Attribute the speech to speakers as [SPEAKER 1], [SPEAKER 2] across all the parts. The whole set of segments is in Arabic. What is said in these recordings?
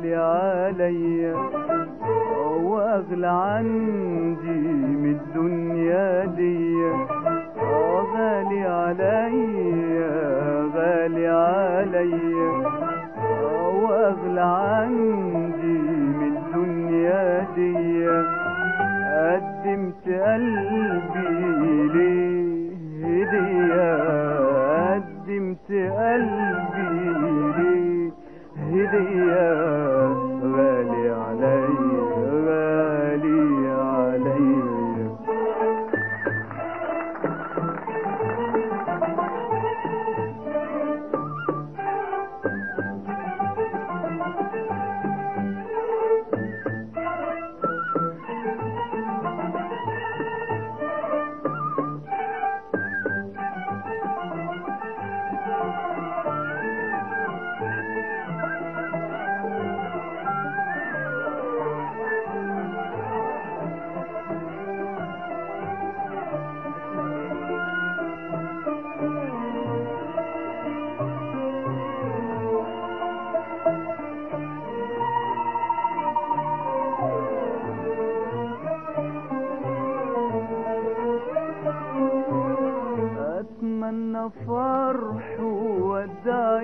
[SPEAKER 1] غالي عليا واغلى عندي من الدنيا دي. غالي عليا غالي عليا واغلى عندي من الدنيا دي. قدمت قلبي ليه؟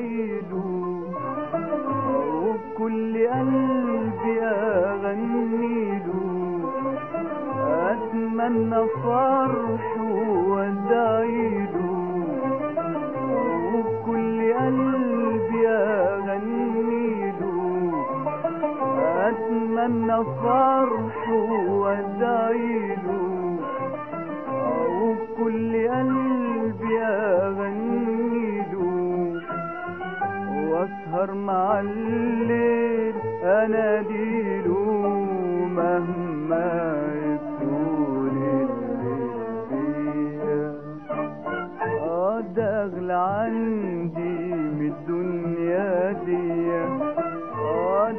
[SPEAKER 1] ليله وكل قلبي أغني له أتمنى فرحه وأدعي له وكل قلبي أغني له أتمنى فرحه وأدعي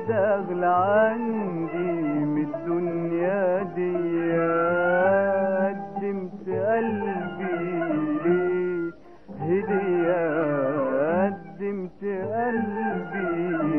[SPEAKER 1] شغل عندي من الدنيا دي قدمت قلبي ليه؟ هدية قدمت قلبي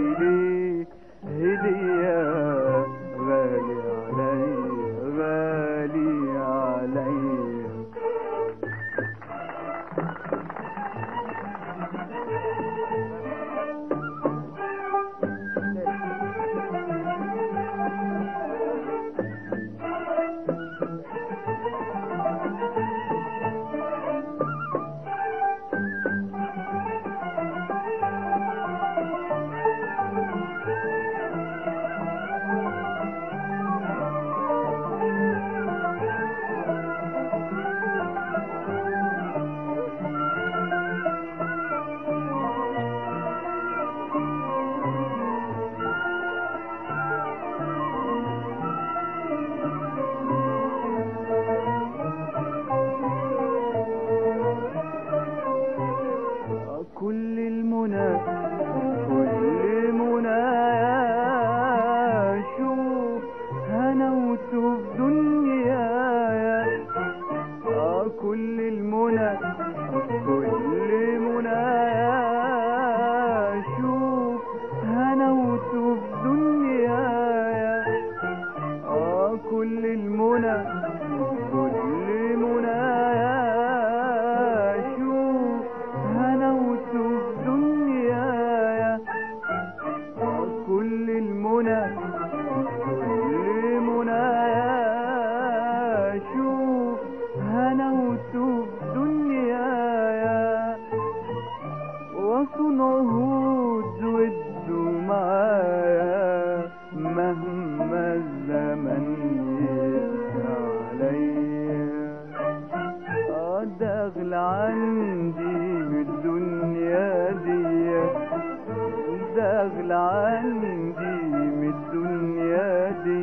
[SPEAKER 1] عندي من الدنيا دي.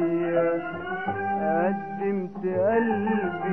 [SPEAKER 1] قدمت قلبي